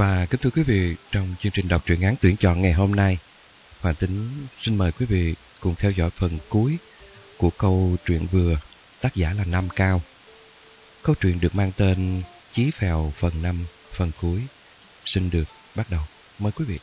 Và kính thưa quý vị, trong chương trình đọc truyện ngắn tuyển chọn ngày hôm nay, Hoàng Tính xin mời quý vị cùng theo dõi phần cuối của câu truyện vừa, tác giả là Nam Cao. Câu truyện được mang tên Chí Phèo phần 5, phần cuối, xin được bắt đầu. Mời quý vị.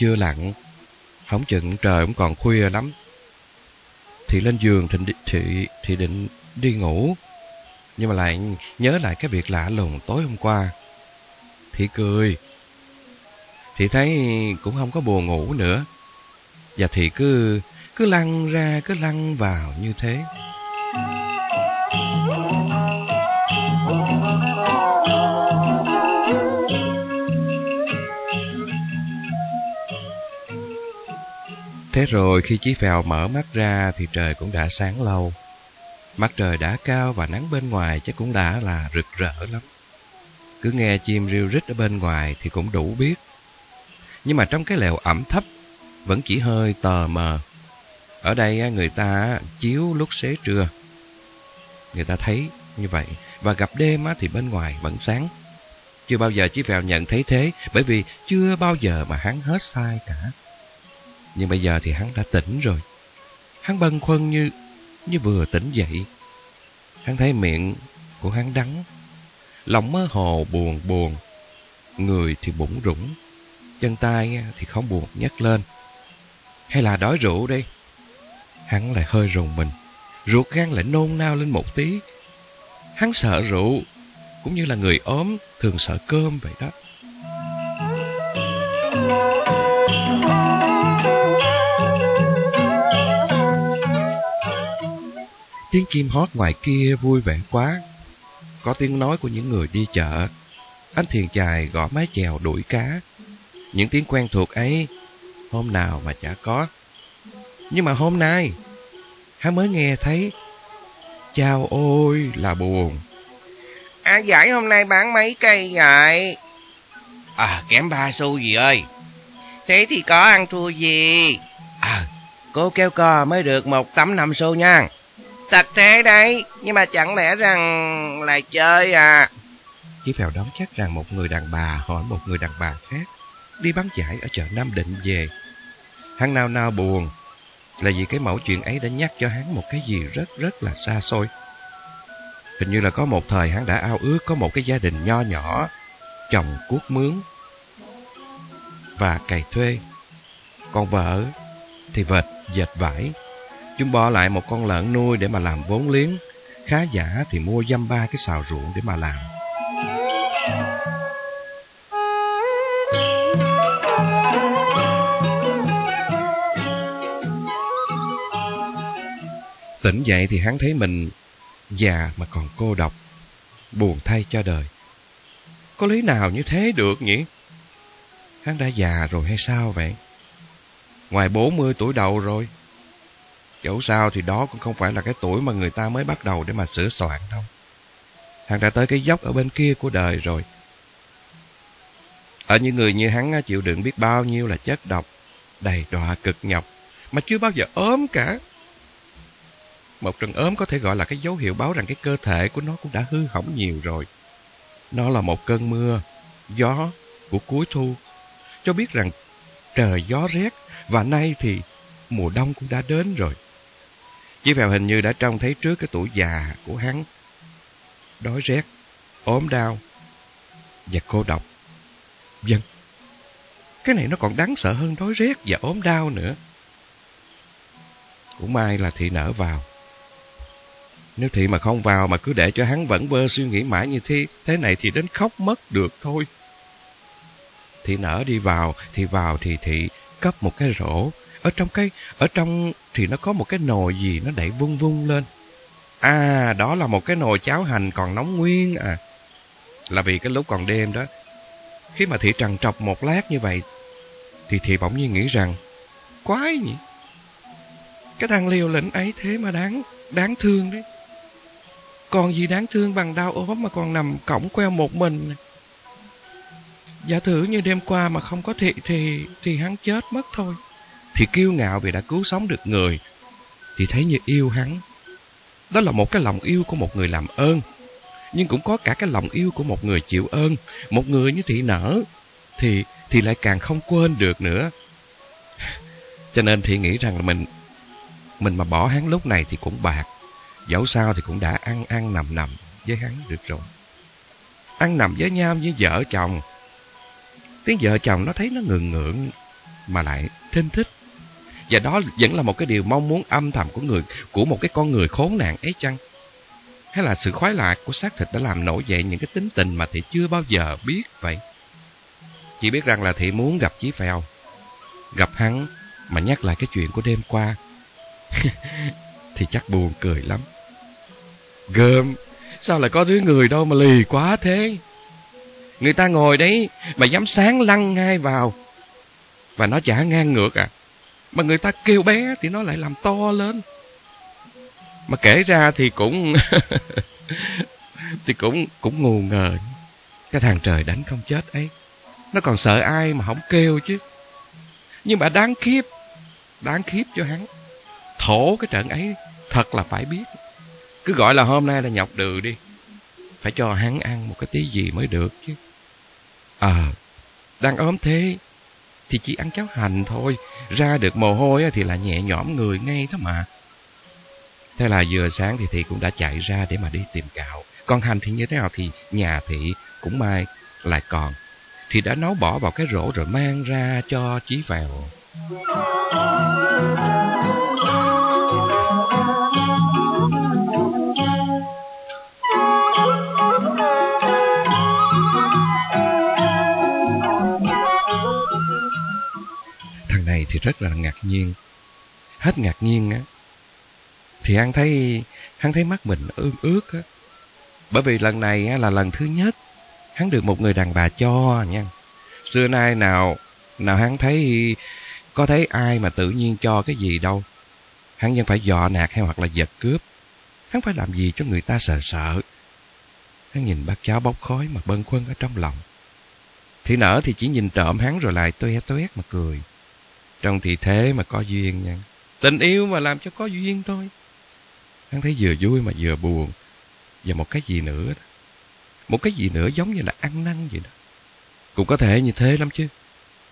Chưa lặn, phóng chừng trời cũng còn khuya lắm. Thì lên giường thì, thì, thì định đi ngủ, nhưng mà lại nhớ lại cái việc lạ lùng tối hôm qua. Thì cười, thì thấy cũng không có buồn ngủ nữa. Và thì cứ cứ lăn ra, cứ lăn vào như thế. Thế rồi khi Chí Phèo mở mắt ra thì trời cũng đã sáng lâu. Mặt trời đã cao và nắng bên ngoài chắc cũng đã là rực rỡ lắm. Cứ nghe chim riêu rít ở bên ngoài thì cũng đủ biết. Nhưng mà trong cái lều ẩm thấp, vẫn chỉ hơi tờ mờ. Ở đây người ta chiếu lúc xế trưa. Người ta thấy như vậy và gặp đêm thì bên ngoài vẫn sáng. Chưa bao giờ Chí Phèo nhận thấy thế, bởi vì chưa bao giờ mà hắn hết sai cả. Nhưng bây giờ thì hắn đã tỉnh rồi. Hắn bâng khuâng như như vừa tỉnh dậy. Hắn thấy miệng của hắn đắng, lòng mơ hồ buồn buồn, người thì bụng rủng, chân tay thì không buồn nhấc lên. Hay là đói rượu đây? Hắn lại hơi rùng mình, ruột gan lại nôn nao lên một tí. Hắn sợ rượu, cũng như là người ốm thường sợ cơm vậy đó. Tiếng chim hót ngoài kia vui vẻ quá. Có tiếng nói của những người đi chợ. Anh thiền chài gõ mái chèo đuổi cá. Những tiếng quen thuộc ấy, hôm nào mà chả có. Nhưng mà hôm nay, hắn mới nghe thấy. Chào ôi là buồn. À giải hôm nay bán mấy cây vậy? À kém ba xu gì ơi. Thế thì có ăn thua gì? À, cô kêu cò mới được một tấm năm xu nha. Thật thế đấy, nhưng mà chẳng lẽ rằng là chơi à? Chí Phèo đoán chắc rằng một người đàn bà hỏi một người đàn bà khác đi bán giải ở chợ Nam Định về. Hắn nào nào buồn là vì cái mẫu chuyện ấy đã nhắc cho hắn một cái gì rất rất là xa xôi. Hình như là có một thời hắn đã ao ước có một cái gia đình nho nhỏ, chồng cuốc mướn và cày thuê. Còn vợ thì vệt dệt vải Chúng bỏ lại một con lợn nuôi để mà làm vốn liếng. Khá giả thì mua dăm ba cái xào ruộng để mà làm. Tỉnh dậy thì hắn thấy mình già mà còn cô độc, buồn thay cho đời. Có lý nào như thế được nhỉ? Hắn đã già rồi hay sao vậy? Ngoài 40 tuổi đầu rồi. Dẫu sao thì đó cũng không phải là cái tuổi mà người ta mới bắt đầu để mà sửa soạn đâu. Hắn đã tới cái dốc ở bên kia của đời rồi. Ở những người như hắn chịu đựng biết bao nhiêu là chất độc, đầy đọa cực nhọc, mà chưa bao giờ ốm cả. Một trận ốm có thể gọi là cái dấu hiệu báo rằng cái cơ thể của nó cũng đã hư hỏng nhiều rồi. Nó là một cơn mưa, gió của cuối thu, cho biết rằng trời gió rét và nay thì mùa đông cũng đã đến rồi. Chí Phèo hình như đã trông thấy trước cái tuổi già của hắn. Đói rét, ốm đau và cô độc. Dân, cái này nó còn đáng sợ hơn đói rét và ốm đau nữa. Cũng may là thị nở vào. Nếu thị mà không vào mà cứ để cho hắn vẫn vơ suy nghĩ mãi như thế, thế này thì đến khóc mất được thôi. Thị nở đi vào, thì vào thì thị cấp một cái rổ. Ở trong cái ở trong thì nó có một cái nồi gì nó đẩy vung vung lên. À, đó là một cái nồi cháo hành còn nóng nguyên à. Là vì cái lúc còn đêm đó, khi mà thị trằn trọc một lát như vậy, thì thị bỗng nhiên nghĩ rằng, quái nhỉ? Cái thằng liều lĩnh ấy thế mà đáng, đáng thương đấy. Còn gì đáng thương bằng đau ốm mà còn nằm cổng queo một mình này. Giả thử như đêm qua mà không có thị thì thì hắn chết mất thôi. Thì kiêu ngạo vì đã cứu sống được người. Thì thấy như yêu hắn. Đó là một cái lòng yêu của một người làm ơn. Nhưng cũng có cả cái lòng yêu của một người chịu ơn. Một người như thị nở. Thì thì lại càng không quên được nữa. Cho nên thị nghĩ rằng là mình mình mà bỏ hắn lúc này thì cũng bạc. Dẫu sao thì cũng đã ăn ăn nằm nằm với hắn được rồi. Ăn nằm với nhau với vợ chồng Tiếng vợ chồng nó thấy nó ngượng ngượng mà lại thinh thích. Và đó vẫn là một cái điều mong muốn âm thầm của người của một cái con người khốn nạn ấy chăng? Hay là sự khoái lạc của xác thịt đã làm nổi dậy những cái tính tình mà thị chưa bao giờ biết vậy? Chỉ biết rằng là thị muốn gặp Chí Phèo. Gặp hắn mà nhắc lại cái chuyện của đêm qua. thì chắc buồn cười lắm. Gơm, sao lại có đứa người đâu mà lì quá thế? Người ta ngồi đấy mà dám sáng lăn ngay vào. Và nó chả ngang ngược à. Mà người ta kêu bé thì nó lại làm to lên. Mà kể ra thì cũng... thì cũng cũng ngu ngờ. Cái thằng trời đánh không chết ấy. Nó còn sợ ai mà không kêu chứ. Nhưng mà đáng khiếp. Đáng khiếp cho hắn. Thổ cái trận ấy thật là phải biết. Cứ gọi là hôm nay là nhọc đường đi. Phải cho hắn ăn một cái tí gì mới được chứ. Ờ, à, đang ốm thế, thì chỉ ăn cháo hành thôi, ra được mồ hôi thì là nhẹ nhõm người ngay đó mà. Thế là vừa sáng thì thị cũng đã chạy ra để mà đi tìm gạo. Còn hành thì như thế nào thì nhà thị cũng mai lại còn. Thì đã nấu bỏ vào cái rổ rồi mang ra cho Chí vào. Thì rất là ngạc nhiên. Hết ngạc nhiên á, thì hắn thấy hắn thấy mắt mình ương ướt á. Bởi vì lần này á, là lần thứ nhất hắn được một người đàn bà cho nha. Xưa nay nào nào hắn thấy có thấy ai mà tự nhiên cho cái gì đâu. Hắn vẫn phải dọ nạt hay hoặc là giật cướp. Hắn phải làm gì cho người ta sợ sợ. Hắn nhìn bác cháu bốc khói mà bân khuân ở trong lòng. Thị nở thì chỉ nhìn trộm hắn rồi lại toe toét mà cười. Trong thì thế mà có duyên nha. Tình yêu mà làm cho có duyên thôi. Hắn thấy vừa vui mà vừa buồn. Và một cái gì nữa đó. Một cái gì nữa giống như là ăn năn vậy đó. Cũng có thể như thế lắm chứ.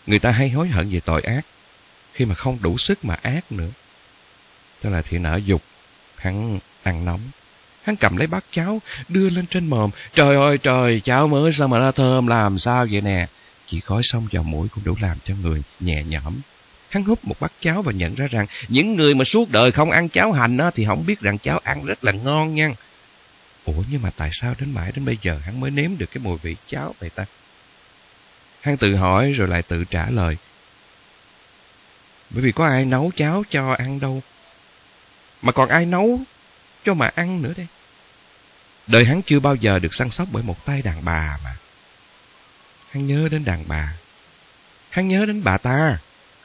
Người ta hay hối hận về tội ác. Khi mà không đủ sức mà ác nữa. Tức là thì nở dục. Hắn ăn nóng. Hắn cầm lấy bát cháo, đưa lên trên mồm. Trời ơi trời, cháo mới sao mà nó thơm làm sao vậy nè. Chỉ khói xong vào mũi cũng đủ làm cho người nhẹ nhõm. Hắn húp một bát cháo và nhận ra rằng những người mà suốt đời không ăn cháo hành á, thì không biết rằng cháo ăn rất là ngon nha. Ủa nhưng mà tại sao đến mãi đến bây giờ hắn mới nếm được cái mùi vị cháo vậy ta? Hắn tự hỏi rồi lại tự trả lời. Bởi vì có ai nấu cháo cho ăn đâu. Mà còn ai nấu cho mà ăn nữa đây. Đời hắn chưa bao giờ được săn sóc bởi một tay đàn bà mà. Hắn nhớ đến đàn bà. Hắn nhớ đến bà ta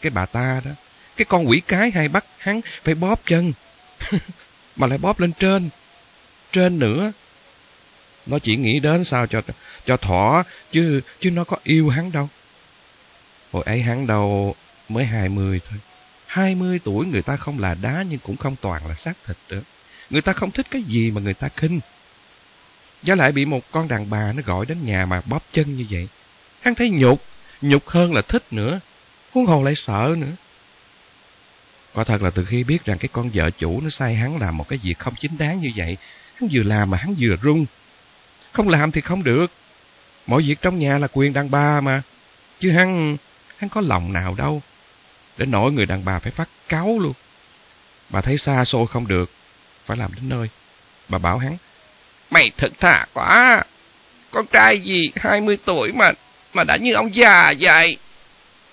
cái bà ta đó. Cái con quỷ cái hay bắt hắn phải bóp chân. mà lại bóp lên trên. Trên nữa. Nó chỉ nghĩ đến sao cho cho thỏ, chứ chứ nó có yêu hắn đâu. Hồi ấy hắn đâu mới hai mươi thôi. hai mươi tuổi người ta không là đá nhưng cũng không toàn là xác thịt nữa. Người ta không thích cái gì mà người ta khinh. Giá lại bị một con đàn bà nó gọi đến nhà mà bóp chân như vậy. Hắn thấy nhục, nhục hơn là thích nữa huống hồ lại sợ nữa. Quả thật là từ khi biết rằng cái con vợ chủ nó sai hắn làm một cái việc không chính đáng như vậy, hắn vừa làm mà hắn vừa run. Không làm thì không được. Mọi việc trong nhà là quyền đàn bà mà. Chứ hắn, hắn có lòng nào đâu. Để nổi người đàn bà phải phát cáo luôn. Bà thấy xa xôi không được, phải làm đến nơi. Bà bảo hắn, Mày thật thà quá. Con trai gì 20 tuổi mà mà đã như ông già vậy.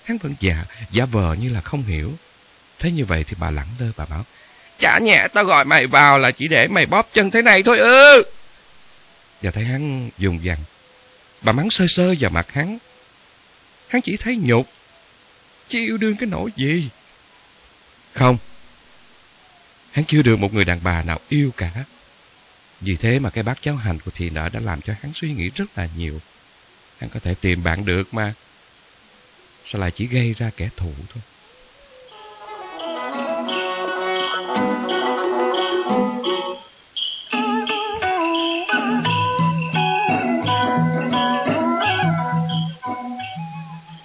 Hắn vẫn giả, giả vờ như là không hiểu. Thế như vậy thì bà lẳng lơ bà bảo. Chả nhẹ tao gọi mày vào là chỉ để mày bóp chân thế này thôi ư. Và thấy hắn dùng dằn. Bà mắng sơ sơ vào mặt hắn. Hắn chỉ thấy nhục. Chứ yêu đương cái nỗi gì? Không. Hắn chưa được một người đàn bà nào yêu cả. Vì thế mà cái bát cháo hành của thị nợ đã làm cho hắn suy nghĩ rất là nhiều. Hắn có thể tìm bạn được mà. Sao lại chỉ gây ra kẻ thù thôi?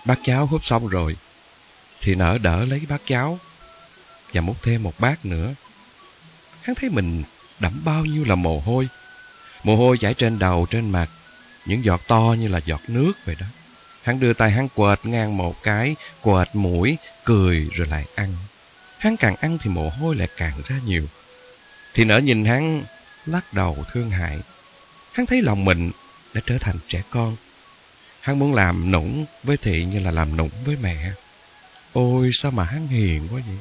Bát cháo hút xong rồi, thì nở đỡ lấy bát cháo và múc thêm một bát nữa. Hắn thấy mình đẫm bao nhiêu là mồ hôi. Mồ hôi chảy trên đầu, trên mặt, những giọt to như là giọt nước vậy đó. Hắn đưa tay hắn quệt ngang một cái, quệt mũi, cười rồi lại ăn. Hắn càng ăn thì mồ hôi lại càng ra nhiều. Thì nở nhìn hắn, lắc đầu thương hại. Hắn thấy lòng mình đã trở thành trẻ con. Hắn muốn làm nũng với thị như là làm nũng với mẹ. Ôi sao mà hắn hiền quá vậy?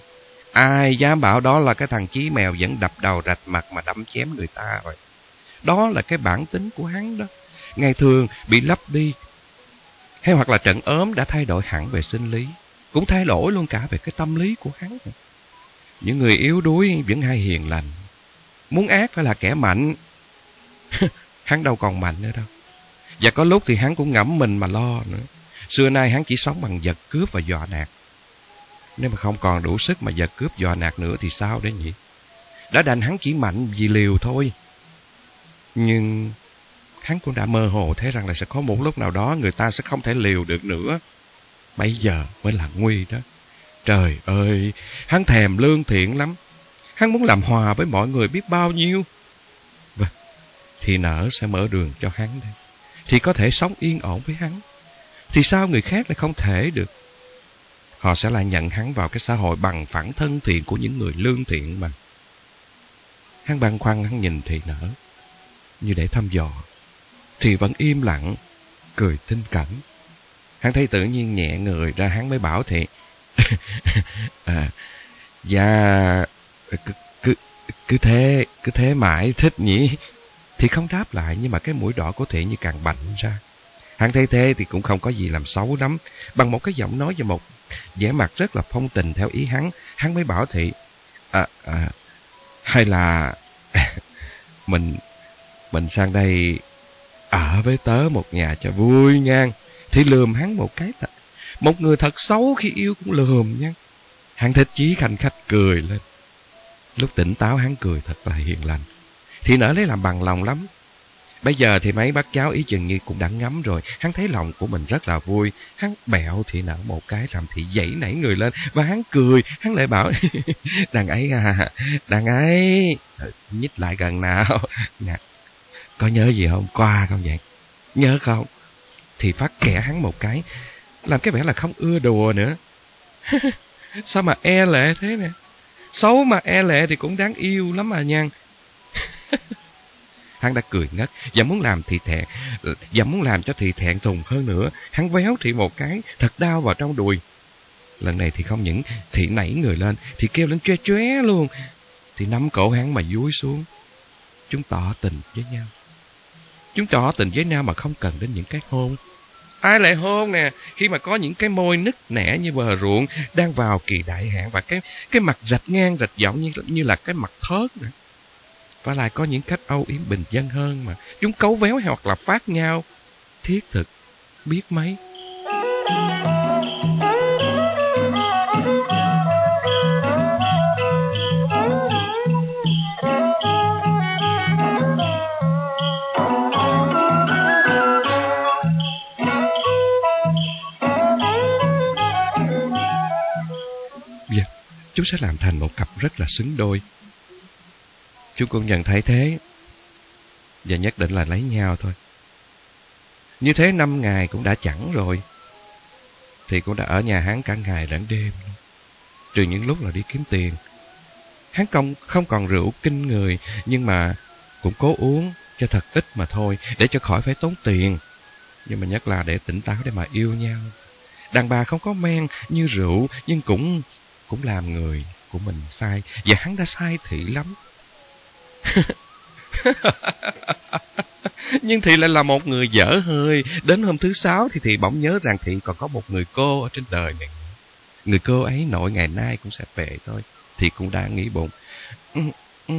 Ai dám bảo đó là cái thằng chí mèo vẫn đập đầu rạch mặt mà đâm chém người ta rồi. Đó là cái bản tính của hắn đó. Ngày thường bị lấp đi. Hay hoặc là trận ốm đã thay đổi hẳn về sinh lý. Cũng thay đổi luôn cả về cái tâm lý của hắn. Những người yếu đuối vẫn hay hiền lành. Muốn ác phải là kẻ mạnh. hắn đâu còn mạnh nữa đâu. Và có lúc thì hắn cũng ngẫm mình mà lo nữa. Xưa nay hắn chỉ sống bằng giật cướp và dọa nạt. Nếu mà không còn đủ sức mà giật cướp dọa nạt nữa thì sao đấy nhỉ? Đã đành hắn chỉ mạnh vì liều thôi. Nhưng hắn cũng đã mơ hồ thấy rằng là sẽ có một lúc nào đó người ta sẽ không thể liều được nữa. Bây giờ mới là nguy đó. Trời ơi, hắn thèm lương thiện lắm. Hắn muốn làm hòa với mọi người biết bao nhiêu. Vâng, thì nở sẽ mở đường cho hắn đây. Thì có thể sống yên ổn với hắn. Thì sao người khác lại không thể được? họ sẽ lại nhận hắn vào cái xã hội bằng phẳng thân thiện của những người lương thiện mà. Hắn băn khoăn hắn nhìn thị nở, như để thăm dò. Thì vẫn im lặng, cười tinh cảnh. Hắn thấy tự nhiên nhẹ người ra hắn mới bảo thị. à, dạ, cứ, cứ, cứ thế, cứ thế mãi thích nhỉ. Thì không đáp lại nhưng mà cái mũi đỏ của thể như càng bạnh ra. Hắn thấy thế thì cũng không có gì làm xấu lắm. Bằng một cái giọng nói và một vẻ mặt rất là phong tình theo ý hắn, hắn mới bảo thị, à, à, hay là mình mình sang đây ở với tớ một nhà cho vui ngang Thì lườm hắn một cái thật. Một người thật xấu khi yêu cũng lườm nha. Hắn thích chí khanh khách cười lên. Lúc tỉnh táo hắn cười thật là hiền lành. Thì nở lấy làm bằng lòng lắm. Bây giờ thì mấy bác cháu ý chừng như cũng đã ngắm rồi, hắn thấy lòng của mình rất là vui. Hắn bẹo thì nở một cái làm thị dãy nảy người lên, và hắn cười, hắn lại bảo, đàn ấy à, đàn ấy, nhích lại gần nào. Nè, có nhớ gì hôm qua không vậy? Nhớ không? Thì phát kẻ hắn một cái, làm cái vẻ là không ưa đùa nữa. Sao mà e lệ thế nè? Xấu mà e lệ thì cũng đáng yêu lắm mà nha. Hắn đã cười ngất và muốn làm thị thẹn, và muốn làm cho thị thẹn thùng hơn nữa. Hắn véo thị một cái, thật đau vào trong đùi. Lần này thì không những thị nảy người lên, thì kêu lên choe choé luôn. Thì nắm cổ hắn mà dúi xuống. Chúng tỏ tình với nhau. Chúng tỏ tình với nhau mà không cần đến những cái hôn. Ai lại hôn nè, khi mà có những cái môi nứt nẻ như bờ ruộng đang vào kỳ đại hạn và cái cái mặt rạch ngang rạch dọc như như là cái mặt thớt nữa. Và lại có những cách âu yếm bình dân hơn mà. Chúng cấu véo hoặc là phát nhau. Thiết thực, biết mấy. Chúng sẽ làm thành một cặp rất là xứng đôi. Chú cũng nhận thấy thế Và nhất định là lấy nhau thôi. Như thế năm ngày cũng đã chẳng rồi Thì cũng đã ở nhà hắn cả ngày lẫn đêm. Trừ những lúc là đi kiếm tiền. Hắn không, không còn rượu kinh người Nhưng mà cũng cố uống cho thật ít mà thôi Để cho khỏi phải tốn tiền. Nhưng mà nhất là để tỉnh táo để mà yêu nhau. Đàn bà không có men như rượu nhưng cũng cũng làm người của mình sai. Và hắn đã sai thị lắm. Nhưng Thị lại là một người dở hơi. Đến hôm thứ sáu thì Thị bỗng nhớ rằng Thị còn có một người cô ở trên đời này. Người cô ấy nội ngày nay cũng sẽ về thôi. Thị cũng đã nghĩ bụng. Ừ, ừ,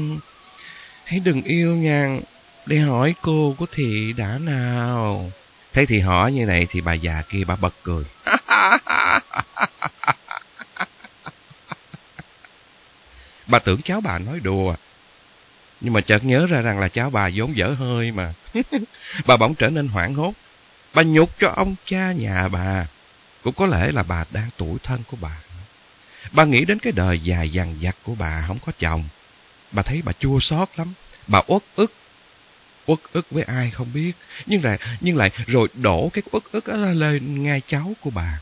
hãy đừng yêu nha. Để hỏi cô của Thị đã nào. Thấy Thị hỏi như này thì bà già kia bà bật cười. bà tưởng cháu bà nói đùa. Nhưng mà chợt nhớ ra rằng là cháu bà vốn dở hơi mà. bà bỗng trở nên hoảng hốt. Bà nhục cho ông cha nhà bà. Cũng có lẽ là bà đang tuổi thân của bà. Bà nghĩ đến cái đời dài dằn dặc của bà không có chồng. Bà thấy bà chua xót lắm. Bà uất ức. Uất ức với ai không biết. Nhưng lại, nhưng lại rồi đổ cái uất ức đó lên ngay cháu của bà.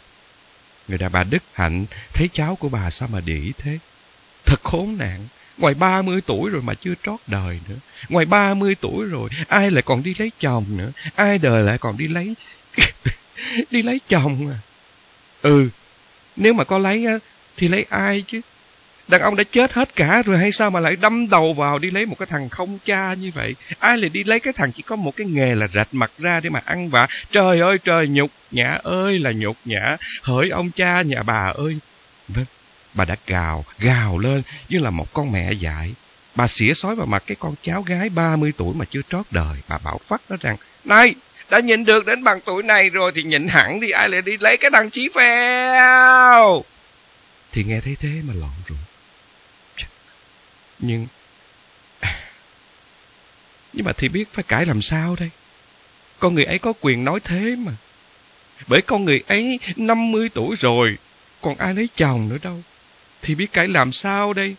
Người đàn bà Đức Hạnh thấy cháu của bà sao mà đỉ thế. Thật khốn nạn. Ngoài 30 tuổi rồi mà chưa trót đời nữa. Ngoài 30 tuổi rồi, ai lại còn đi lấy chồng nữa. Ai đời lại còn đi lấy... đi lấy chồng à. Ừ, nếu mà có lấy á, thì lấy ai chứ? Đàn ông đã chết hết cả rồi hay sao mà lại đâm đầu vào đi lấy một cái thằng không cha như vậy? Ai lại đi lấy cái thằng chỉ có một cái nghề là rạch mặt ra để mà ăn vạ? Trời ơi trời, nhục nhã ơi là nhục nhã. Hỡi ông cha nhà bà ơi. Vâng, Bà đã gào, gào lên như là một con mẹ dại. Bà xỉa sói vào mặt cái con cháu gái 30 tuổi mà chưa trót đời. Bà bảo phát nó rằng, Này, đã nhìn được đến bằng tuổi này rồi thì nhìn hẳn thì ai lại đi lấy cái đăng chí phèo. Thì nghe thấy thế mà lộn rồi. Nhưng... À, nhưng mà thì biết phải cãi làm sao đây? Con người ấy có quyền nói thế mà. Bởi con người ấy 50 tuổi rồi, còn ai lấy chồng nữa đâu thì biết cãi làm sao đây?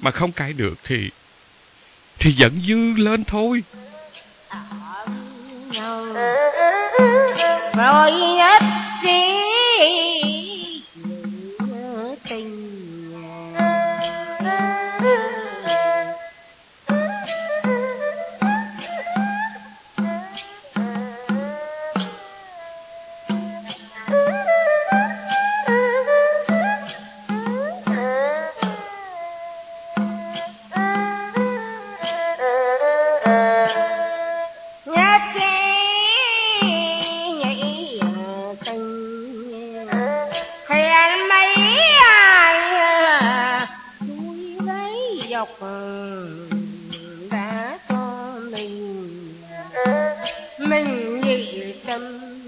Mà không cãi được thì thì giận dư lên thôi. Rồi, nhất gì weekend.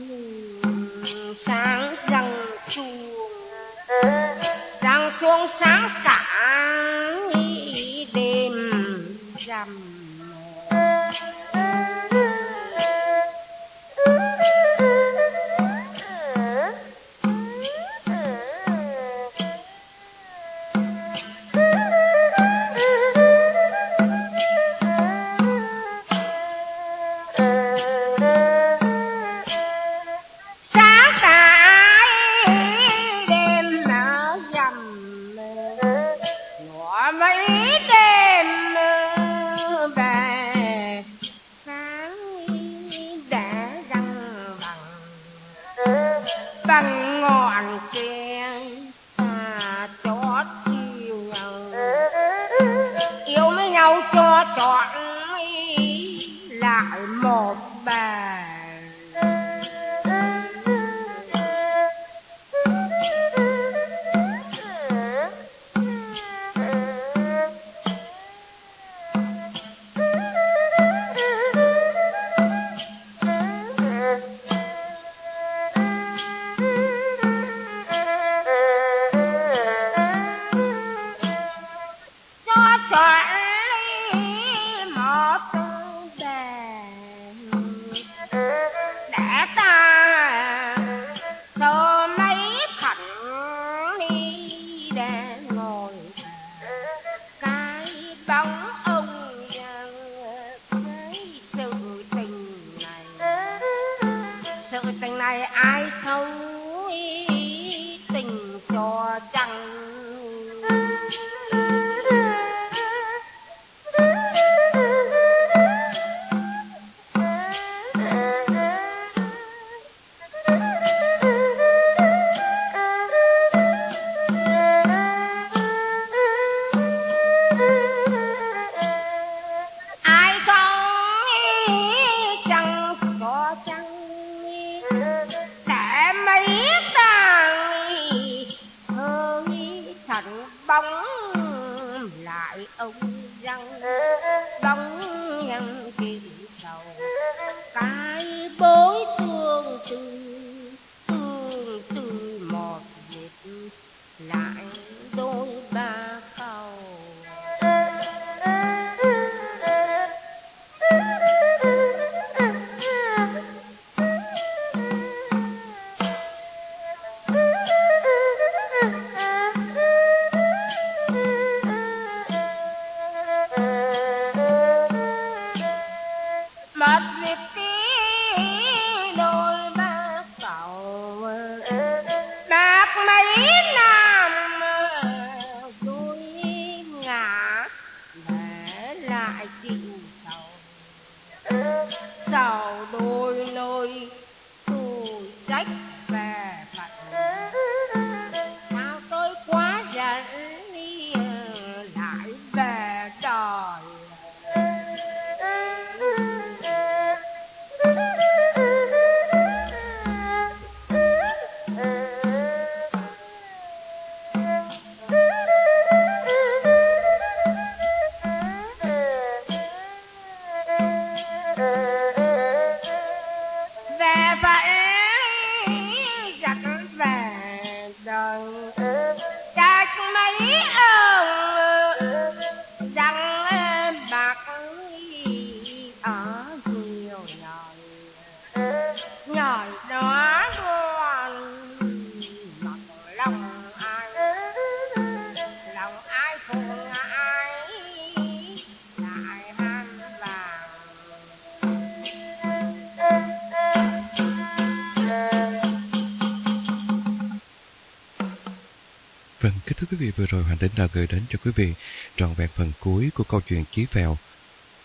Quý vị, vừa rồi Hoàng Tính đã gửi đến cho quý vị trọn vẹn phần cuối của câu chuyện Chí Phèo,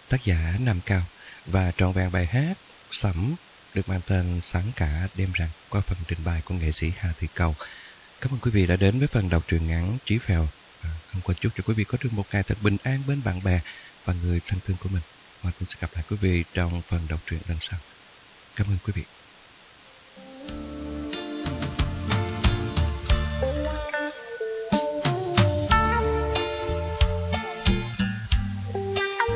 tác giả Nam Cao và trọn vẹn bài hát Sẩm được mang tên Sáng cả đêm rằng qua phần trình bày của nghệ sĩ Hà Thị Cầu. Cảm ơn quý vị đã đến với phần đọc truyện ngắn Chí Phèo. À, không quên chúc cho quý vị có được một ngày thật bình an bên bạn bè và người thân thương của mình. Hoàng Tính sẽ gặp lại quý vị trong phần đọc truyện lần sau. Cảm ơn quý vị.